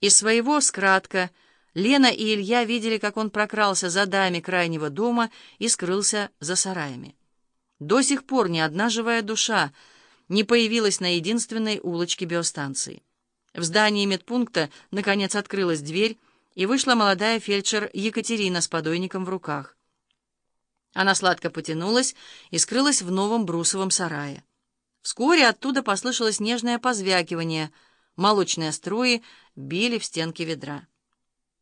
Из своего скратка Лена и Илья видели, как он прокрался за дами крайнего дома и скрылся за сараями. До сих пор ни одна живая душа не появилась на единственной улочке биостанции. В здании медпункта, наконец, открылась дверь, и вышла молодая фельдшер Екатерина с подойником в руках. Она сладко потянулась и скрылась в новом брусовом сарае. Вскоре оттуда послышалось нежное позвякивание — Молочные струи били в стенки ведра.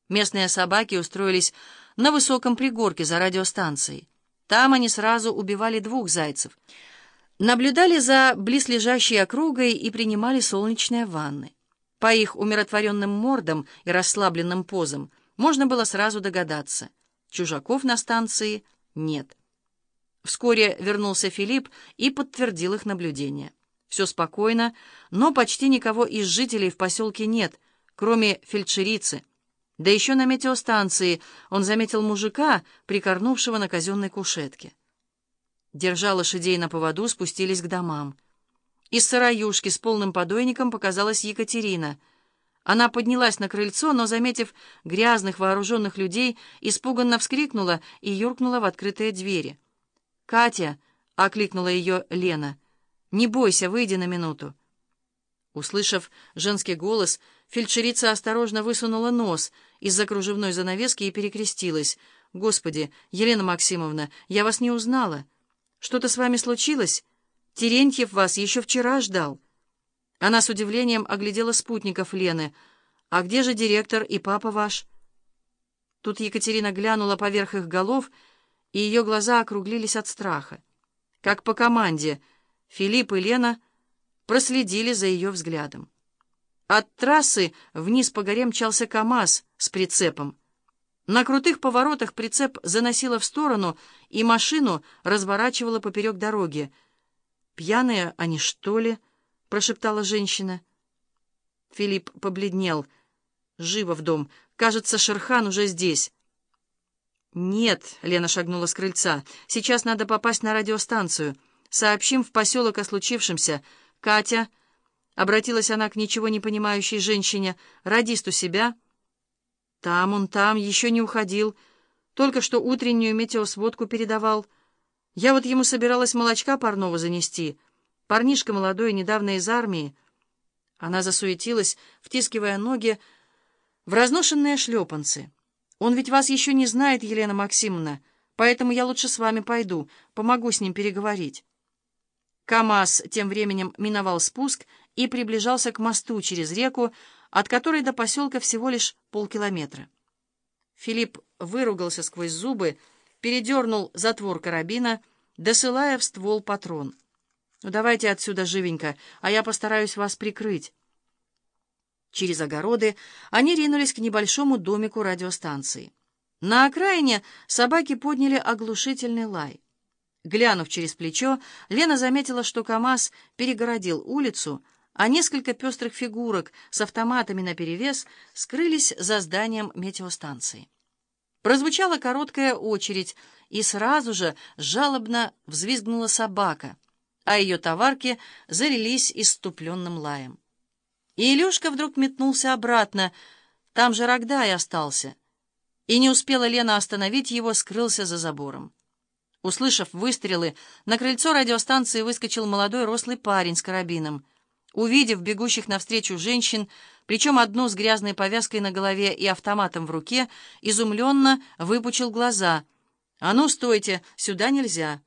Местные собаки устроились на высоком пригорке за радиостанцией. Там они сразу убивали двух зайцев, наблюдали за близлежащей округой и принимали солнечные ванны. По их умиротворенным мордам и расслабленным позам можно было сразу догадаться. Чужаков на станции нет. Вскоре вернулся Филипп и подтвердил их наблюдение. Все спокойно, но почти никого из жителей в поселке нет, кроме фельдшерицы. Да еще на метеостанции он заметил мужика, прикорнувшего на казенной кушетке. Держа лошадей на поводу, спустились к домам. Из сараюшки с полным подойником показалась Екатерина. Она поднялась на крыльцо, но, заметив грязных вооруженных людей, испуганно вскрикнула и юркнула в открытые двери. «Катя!» — окликнула ее Лена — не бойся, выйди на минуту». Услышав женский голос, фельдшерица осторожно высунула нос из-за кружевной занавески и перекрестилась. «Господи, Елена Максимовна, я вас не узнала. Что-то с вами случилось? Терентьев вас еще вчера ждал». Она с удивлением оглядела спутников Лены. «А где же директор и папа ваш?» Тут Екатерина глянула поверх их голов, и ее глаза округлились от страха. Как по команде — Филипп и Лена проследили за ее взглядом. От трассы вниз по горе мчался КамАЗ с прицепом. На крутых поворотах прицеп заносило в сторону, и машину разворачивало поперек дороги. «Пьяные они, что ли?» — прошептала женщина. Филипп побледнел. «Живо в дом. Кажется, Шерхан уже здесь». «Нет», — Лена шагнула с крыльца, — «сейчас надо попасть на радиостанцию». Сообщим в поселок о случившемся. Катя, — обратилась она к ничего не понимающей женщине, — радист у себя. Там он, там, еще не уходил. Только что утреннюю метеосводку передавал. Я вот ему собиралась молочка парного занести. Парнишка молодой, недавно из армии. Она засуетилась, втискивая ноги в разношенные шлепанцы. «Он ведь вас еще не знает, Елена Максимовна, поэтому я лучше с вами пойду, помогу с ним переговорить». КамАЗ тем временем миновал спуск и приближался к мосту через реку, от которой до поселка всего лишь полкилометра. Филипп выругался сквозь зубы, передернул затвор карабина, досылая в ствол патрон. «Ну, давайте отсюда живенько, а я постараюсь вас прикрыть». Через огороды они ринулись к небольшому домику радиостанции. На окраине собаки подняли оглушительный лай. Глянув через плечо, Лена заметила, что КамАЗ перегородил улицу, а несколько пестрых фигурок с автоматами наперевес скрылись за зданием метеостанции. Прозвучала короткая очередь, и сразу же жалобно взвизгнула собака, а ее товарки залились иступленным лаем. И Илюшка вдруг метнулся обратно, там же Рогдай остался, и не успела Лена остановить его, скрылся за забором. Услышав выстрелы, на крыльцо радиостанции выскочил молодой рослый парень с карабином. Увидев бегущих навстречу женщин, причем одну с грязной повязкой на голове и автоматом в руке, изумленно выпучил глаза. «А ну, стойте! Сюда нельзя!»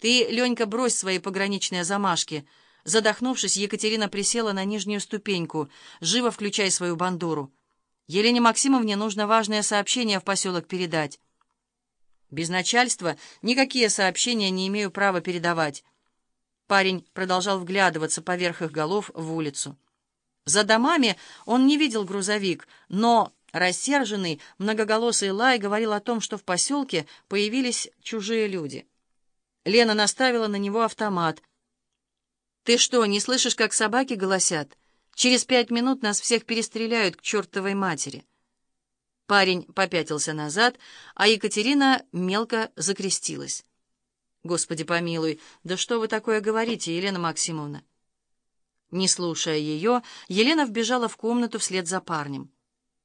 «Ты, Ленька, брось свои пограничные замашки!» Задохнувшись, Екатерина присела на нижнюю ступеньку. «Живо включай свою бандуру!» «Елене Максимовне нужно важное сообщение в поселок передать». Без начальства никакие сообщения не имею права передавать. Парень продолжал вглядываться поверх их голов в улицу. За домами он не видел грузовик, но рассерженный многоголосый лай говорил о том, что в поселке появились чужие люди. Лена наставила на него автомат. «Ты что, не слышишь, как собаки голосят? Через пять минут нас всех перестреляют к чертовой матери». Парень попятился назад, а Екатерина мелко закрестилась. «Господи помилуй, да что вы такое говорите, Елена Максимовна?» Не слушая ее, Елена вбежала в комнату вслед за парнем.